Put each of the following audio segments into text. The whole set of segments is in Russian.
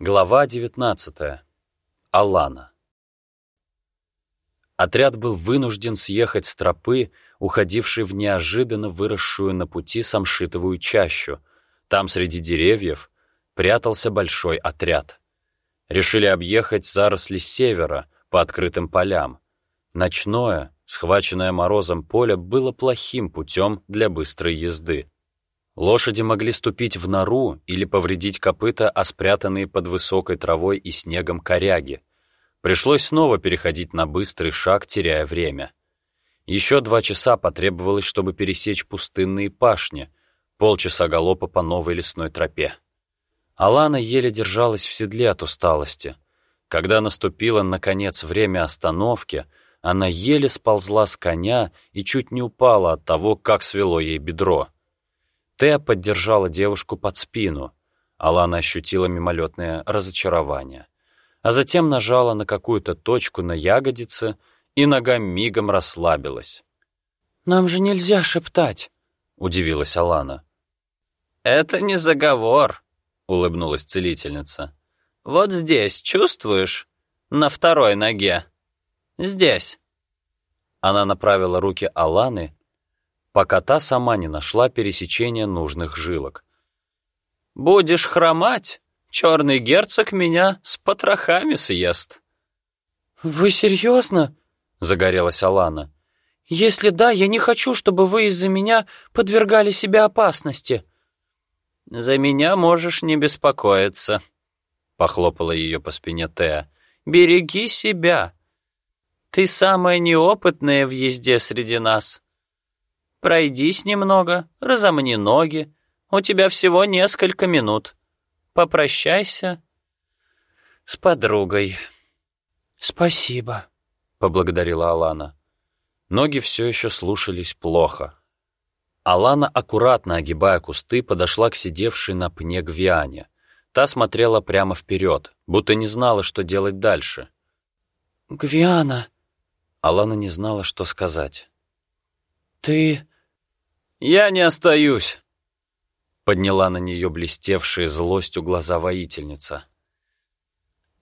Глава 19. Алана. Отряд был вынужден съехать с тропы, уходившей в неожиданно выросшую на пути самшитовую чащу. Там среди деревьев прятался большой отряд. Решили объехать заросли севера по открытым полям. Ночное, схваченное морозом поле было плохим путем для быстрой езды. Лошади могли ступить в нору или повредить копыта, а спрятанные под высокой травой и снегом коряги. Пришлось снова переходить на быстрый шаг, теряя время. Еще два часа потребовалось, чтобы пересечь пустынные пашни, полчаса галопа по новой лесной тропе. Алана еле держалась в седле от усталости. Когда наступило, наконец, время остановки, она еле сползла с коня и чуть не упала от того, как свело ей бедро. Теа поддержала девушку под спину. Алана ощутила мимолетное разочарование. А затем нажала на какую-то точку на ягодице, и нога мигом расслабилась. «Нам же нельзя шептать», — удивилась Алана. «Это не заговор», — улыбнулась целительница. «Вот здесь, чувствуешь? На второй ноге. Здесь». Она направила руки Аланы пока та сама не нашла пересечения нужных жилок. «Будешь хромать, черный герцог меня с потрохами съест». «Вы серьезно?» — загорелась Алана. «Если да, я не хочу, чтобы вы из-за меня подвергали себя опасности». «За меня можешь не беспокоиться», — похлопала ее по спине Теа. «Береги себя. Ты самая неопытная в езде среди нас. Пройдись немного, разомни ноги. У тебя всего несколько минут. Попрощайся с подругой». «Спасибо», — поблагодарила Алана. Ноги все еще слушались плохо. Алана, аккуратно огибая кусты, подошла к сидевшей на пне Гвиане. Та смотрела прямо вперед, будто не знала, что делать дальше. «Гвиана!» Алана не знала, что сказать. «Ты...» «Я не остаюсь», — подняла на нее блестевшие злостью глаза воительница.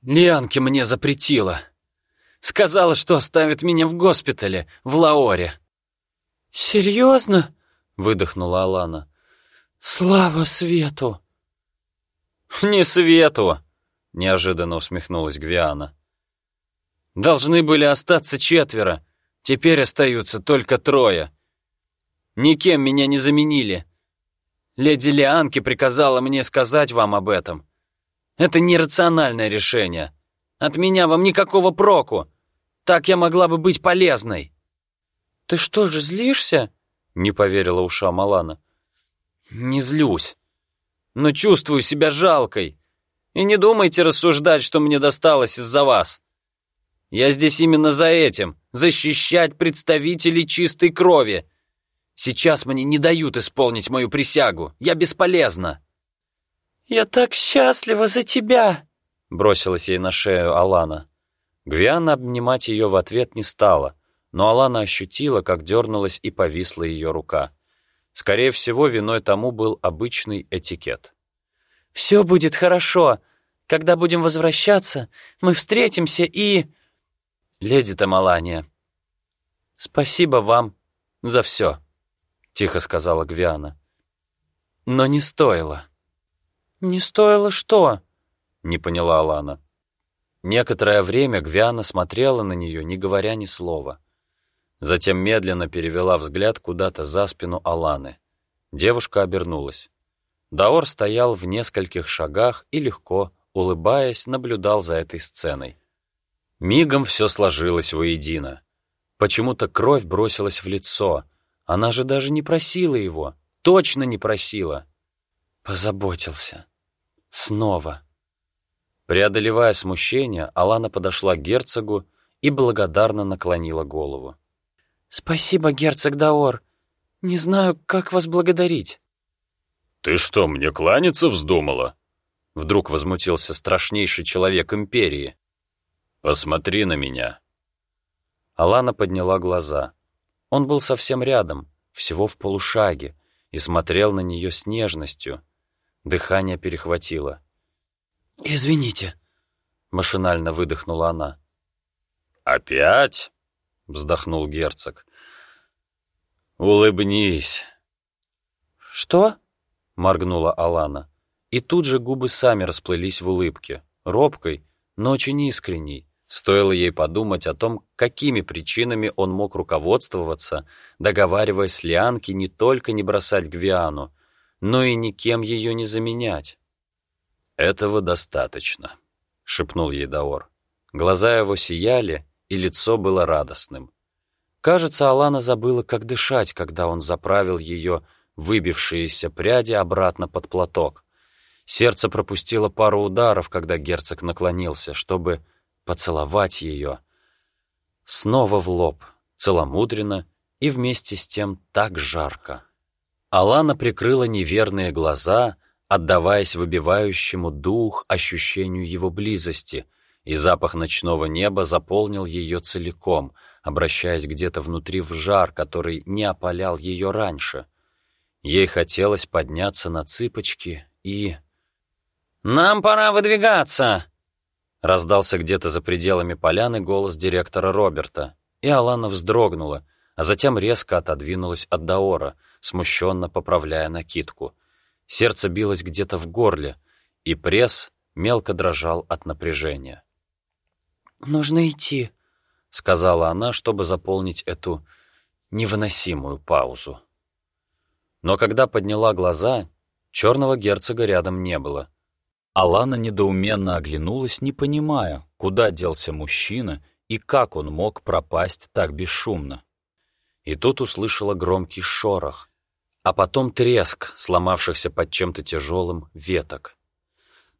«Лианки мне запретила. Сказала, что оставит меня в госпитале, в Лаоре». «Серьезно?» — выдохнула Алана. «Слава свету!» «Не свету!» — неожиданно усмехнулась Гвиана. «Должны были остаться четверо. Теперь остаются только трое. Никем меня не заменили. Леди Лианки приказала мне сказать вам об этом. Это нерациональное решение. От меня вам никакого проку. Так я могла бы быть полезной». «Ты что же, злишься?» — не поверила ушам Алана. «Не злюсь, но чувствую себя жалкой. И не думайте рассуждать, что мне досталось из-за вас. Я здесь именно за этим — защищать представителей чистой крови, Сейчас мне не дают исполнить мою присягу. Я бесполезна». «Я так счастлива за тебя!» — бросилась ей на шею Алана. Гвиана обнимать ее в ответ не стала, но Алана ощутила, как дернулась и повисла ее рука. Скорее всего, виной тому был обычный этикет. «Все будет хорошо. Когда будем возвращаться, мы встретимся и...» «Леди Тамалания, спасибо вам за все» тихо сказала Гвиана. Но не стоило. Не стоило что? Не поняла Алана. Некоторое время Гвиана смотрела на нее, не говоря ни слова. Затем медленно перевела взгляд куда-то за спину Аланы. Девушка обернулась. Даор стоял в нескольких шагах и легко, улыбаясь, наблюдал за этой сценой. Мигом все сложилось воедино. Почему-то кровь бросилась в лицо — она же даже не просила его. Точно не просила. Позаботился. Снова. Преодолевая смущение, Алана подошла к герцогу и благодарно наклонила голову. «Спасибо, герцог Даор. Не знаю, как вас благодарить». «Ты что, мне кланяться вздумала?» Вдруг возмутился страшнейший человек Империи. «Посмотри на меня». Алана подняла глаза. Он был совсем рядом, всего в полушаге, и смотрел на нее с нежностью. Дыхание перехватило. «Извините», — машинально выдохнула она. «Опять?» — вздохнул герцог. «Улыбнись». «Что?» — моргнула Алана. И тут же губы сами расплылись в улыбке, робкой, но очень искренней. Стоило ей подумать о том, какими причинами он мог руководствоваться, договариваясь с Лианки не только не бросать Гвиану, но и никем ее не заменять. «Этого достаточно», — шепнул ей Даор. Глаза его сияли, и лицо было радостным. Кажется, Алана забыла, как дышать, когда он заправил ее выбившиеся пряди обратно под платок. Сердце пропустило пару ударов, когда герцог наклонился, чтобы поцеловать ее. Снова в лоб, целомудренно и вместе с тем так жарко. Алана прикрыла неверные глаза, отдаваясь выбивающему дух ощущению его близости, и запах ночного неба заполнил ее целиком, обращаясь где-то внутри в жар, который не опалял ее раньше. Ей хотелось подняться на цыпочки и... «Нам пора выдвигаться!» Раздался где-то за пределами поляны голос директора Роберта, и Алана вздрогнула, а затем резко отодвинулась от Даора, смущенно поправляя накидку. Сердце билось где-то в горле, и пресс мелко дрожал от напряжения. «Нужно идти», — сказала она, чтобы заполнить эту невыносимую паузу. Но когда подняла глаза, черного герцога рядом не было. Алана недоуменно оглянулась, не понимая, куда делся мужчина и как он мог пропасть так бесшумно. И тут услышала громкий шорох, а потом треск сломавшихся под чем-то тяжелым веток.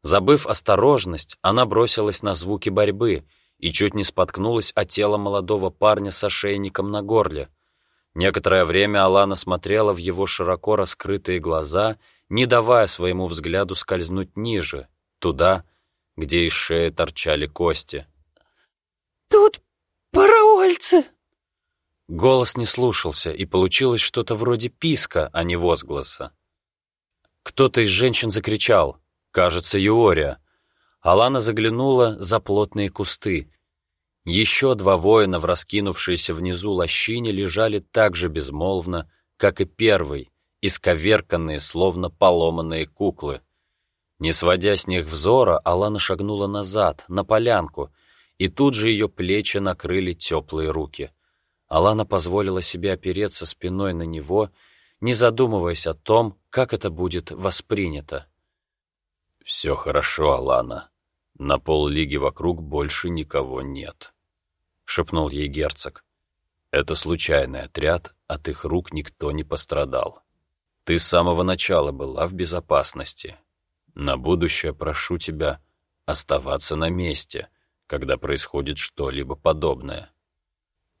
Забыв осторожность, она бросилась на звуки борьбы и чуть не споткнулась о тело молодого парня с ошейником на горле. Некоторое время Алана смотрела в его широко раскрытые глаза, не давая своему взгляду скользнуть ниже, туда, где из шеи торчали кости. «Тут паровольцы!» Голос не слушался, и получилось что-то вроде писка, а не возгласа. Кто-то из женщин закричал, кажется, Юория. Алана заглянула за плотные кусты, еще два воина в раскинувшейся внизу лощине лежали так же безмолвно, как и первый, исковерканные, словно поломанные куклы. Не сводя с них взора, Алана шагнула назад, на полянку, и тут же ее плечи накрыли теплые руки. Алана позволила себе опереться спиной на него, не задумываясь о том, как это будет воспринято. «Все хорошо, Алана. На поллиги вокруг больше никого нет». — шепнул ей герцог. «Это случайный отряд, от их рук никто не пострадал. Ты с самого начала была в безопасности. На будущее прошу тебя оставаться на месте, когда происходит что-либо подобное».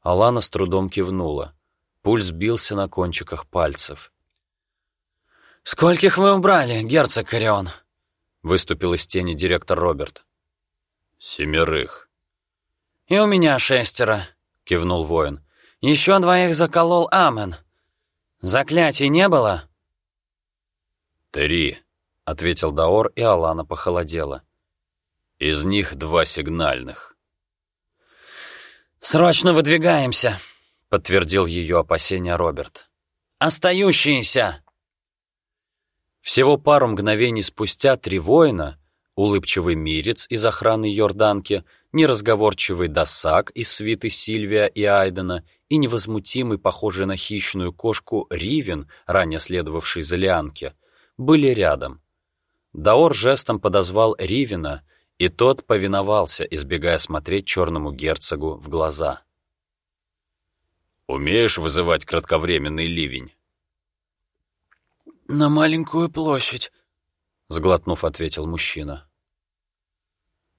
Алана с трудом кивнула. Пульс бился на кончиках пальцев. «Скольких вы убрали, герцог Корион?» — выступил из тени директор Роберт. «Семерых», «И у меня шестеро», — кивнул воин. «Еще двоих заколол Амен. Заклятий не было?» «Три», — ответил Даор, и Алана похолодела. «Из них два сигнальных». «Срочно выдвигаемся», — подтвердил ее опасения Роберт. «Остающиеся!» Всего пару мгновений спустя три воина, улыбчивый мирец из охраны Йорданки — неразговорчивый Досак из свиты Сильвия и Айдена и невозмутимый, похожий на хищную кошку, Ривен, ранее следовавший за Лианке, были рядом. Даор жестом подозвал Ривена, и тот повиновался, избегая смотреть черному герцогу в глаза. «Умеешь вызывать кратковременный ливень?» «На маленькую площадь», — сглотнув, ответил мужчина.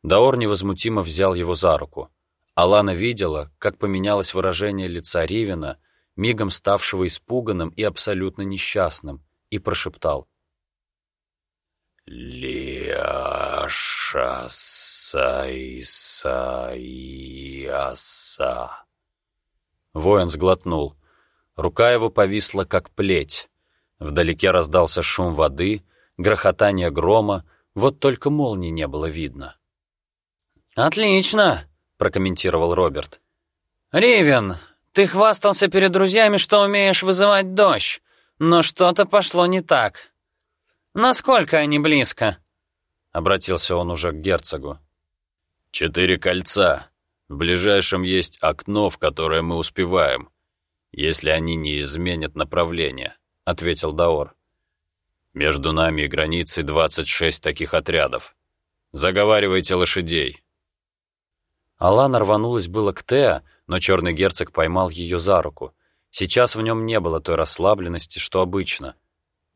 Даор невозмутимо взял его за руку. Алана видела, как поменялось выражение лица Ривина, мигом ставшего испуганным и абсолютно несчастным, и прошептал. «Лиаша Сайсаиаса». Воин сглотнул. Рука его повисла, как плеть. Вдалеке раздался шум воды, грохотание грома, Вот только молнии не было видно. «Отлично!» — прокомментировал Роберт. «Ривен, ты хвастался перед друзьями, что умеешь вызывать дождь, но что-то пошло не так. Насколько они близко?» Обратился он уже к герцогу. «Четыре кольца. В ближайшем есть окно, в которое мы успеваем, если они не изменят направление», — ответил Даор. «Между нами и границей 26 таких отрядов. Заговаривайте лошадей». Алана рванулась было к Теа, но черный герцог поймал ее за руку. Сейчас в нем не было той расслабленности, что обычно.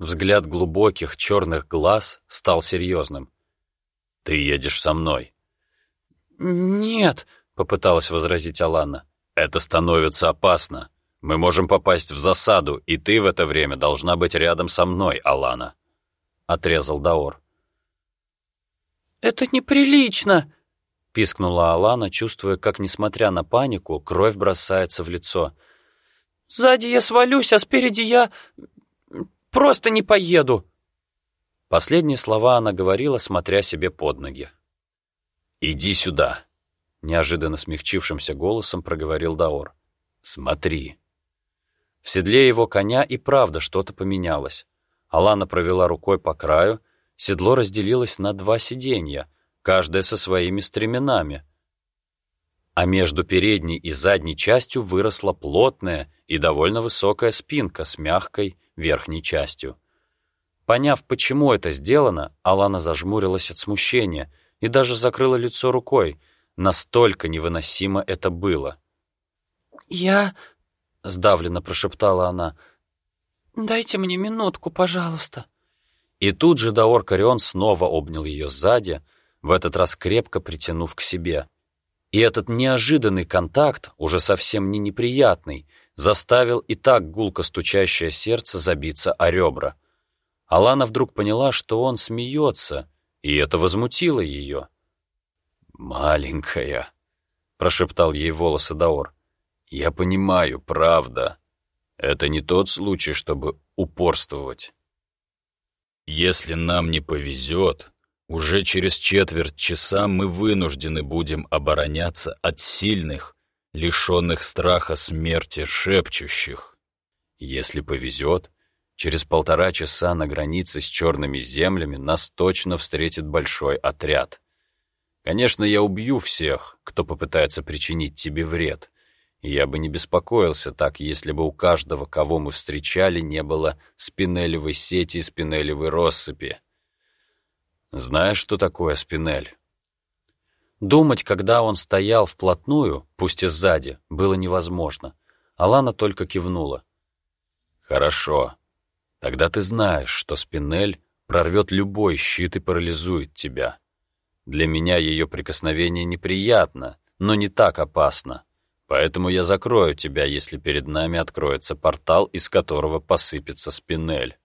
Взгляд глубоких черных глаз стал серьезным. «Ты едешь со мной». «Нет», — попыталась возразить Алана. «Это становится опасно. Мы можем попасть в засаду, и ты в это время должна быть рядом со мной, Алана», — отрезал Даор. «Это неприлично», — пискнула Алана, чувствуя, как, несмотря на панику, кровь бросается в лицо. «Сзади я свалюсь, а спереди я просто не поеду». Последние слова она говорила, смотря себе под ноги. «Иди сюда», — неожиданно смягчившимся голосом проговорил Даор. «Смотри». В седле его коня и правда что-то поменялось. Алана провела рукой по краю, седло разделилось на два сиденья, каждая со своими стременами. А между передней и задней частью выросла плотная и довольно высокая спинка с мягкой верхней частью. Поняв, почему это сделано, Алана зажмурилась от смущения и даже закрыла лицо рукой. Настолько невыносимо это было. «Я...» — сдавленно прошептала она. «Дайте мне минутку, пожалуйста». И тут же Даор Карион снова обнял ее сзади, в этот раз крепко притянув к себе. И этот неожиданный контакт, уже совсем не неприятный, заставил и так гулко стучащее сердце забиться о ребра. Алана вдруг поняла, что он смеется, и это возмутило ее. «Маленькая», — прошептал ей волосы Даор, — «я понимаю, правда. Это не тот случай, чтобы упорствовать. Если нам не повезет, уже через четверть часа мы вынуждены будем обороняться от сильных, лишенных страха смерти шепчущих. Если повезет, через полтора часа на границе с черными землями нас точно встретит большой отряд. Конечно, я убью всех, кто попытается причинить тебе вред. Я бы не беспокоился так, если бы у каждого, кого мы встречали, не было спинелевой сети и спинелевой россыпи. Знаешь, что такое спинель? Думать, когда он стоял вплотную, пусть и сзади, было невозможно. Алана только кивнула. «Хорошо. Тогда ты знаешь, что спинель прорвет любой щит и парализует тебя. Для меня ее прикосновение неприятно, но не так опасно. Поэтому я закрою тебя, если перед нами откроется портал, из которого посыпется спинель».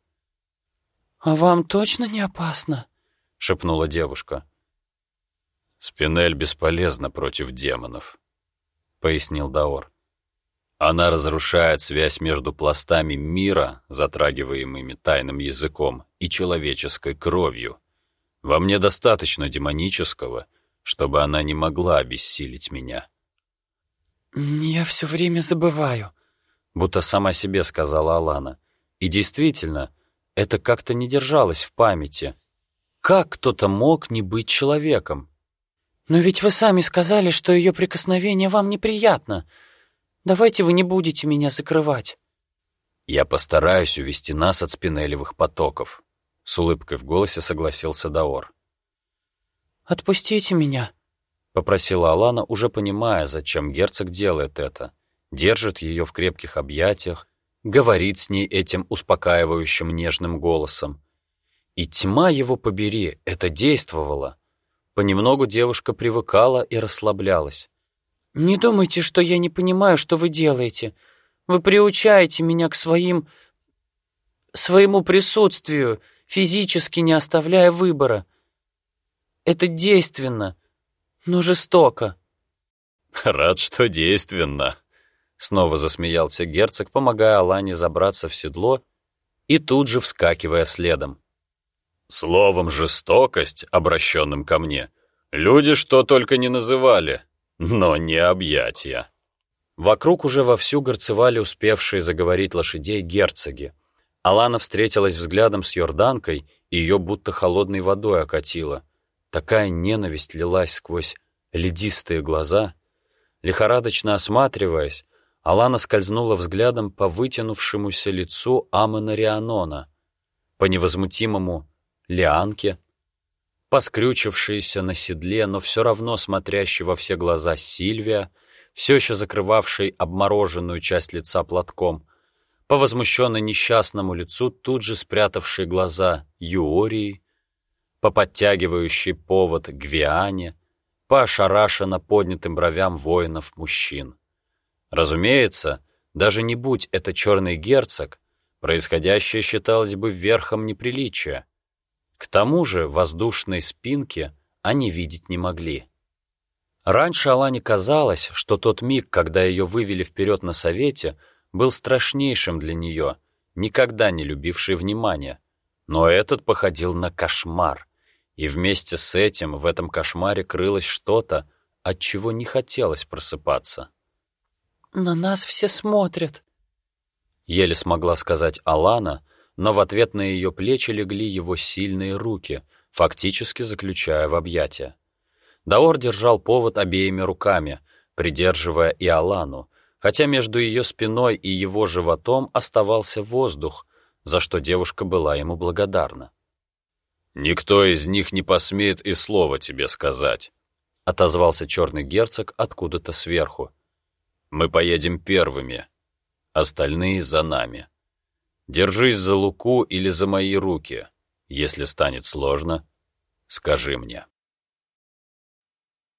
«А вам точно не опасно?» — шепнула девушка. «Спинель бесполезна против демонов», — пояснил Даор. «Она разрушает связь между пластами мира, затрагиваемыми тайным языком, и человеческой кровью. Во мне достаточно демонического, чтобы она не могла обессилить меня». «Я все время забываю», — будто сама себе сказала Алана. И действительно, это как-то не держалось в памяти — как кто-то мог не быть человеком? Но ведь вы сами сказали, что ее прикосновение вам неприятно. Давайте вы не будете меня закрывать. Я постараюсь увести нас от спинелевых потоков. С улыбкой в голосе согласился Даор. «Отпустите меня», — попросила Алана, уже понимая, зачем герцог делает это. Держит ее в крепких объятиях, говорит с ней этим успокаивающим нежным голосом. И тьма его побери, это действовало. Понемногу девушка привыкала и расслаблялась. «Не думайте, что я не понимаю, что вы делаете. Вы приучаете меня к своим... своему присутствию, физически не оставляя выбора. Это действенно, но жестоко». «Рад, что действенно», — снова засмеялся герцог, помогая Алане забраться в седло и тут же вскакивая следом. Словом «жестокость», обращенным ко мне, люди что только не называли, но не объятия. Вокруг уже вовсю горцевали успевшие заговорить лошадей герцоги. Алана встретилась взглядом с Йорданкой, и ее будто холодной водой окатило. Такая ненависть лилась сквозь ледистые глаза. Лихорадочно осматриваясь, Алана скользнула взглядом по вытянувшемуся лицу Амона Рианона, по невозмутимому Лианке, по скрючившейся на седле, но все равно смотрящей во все глаза Сильвия, все еще закрывавшей обмороженную часть лица платком, по возмущенно несчастному лицу тут же спрятавшей глаза Юории, по подтягивающей повод Гвиане, по ошарашенно поднятым бровям воинов-мужчин. Разумеется, даже не будь это черный герцог, происходящее считалось бы верхом неприличия. К тому же воздушной спинки они видеть не могли. Раньше Алане казалось, что тот миг, когда ее вывели вперед на совете, был страшнейшим для нее, никогда не любившей внимания. Но этот походил на кошмар, и вместе с этим в этом кошмаре крылось что-то, от чего не хотелось просыпаться. «На нас все смотрят», — еле смогла сказать Алана, но в ответ на ее плечи легли его сильные руки, фактически заключая в объятия. Даор держал повод обеими руками, придерживая и Алану, хотя между ее спиной и его животом оставался воздух, за что девушка была ему благодарна. «Никто из них не посмеет и слова тебе сказать», — отозвался черный герцог откуда-то сверху. «Мы поедем первыми, остальные за нами. Держись за Луку или за мои руки. Если станет сложно, скажи мне».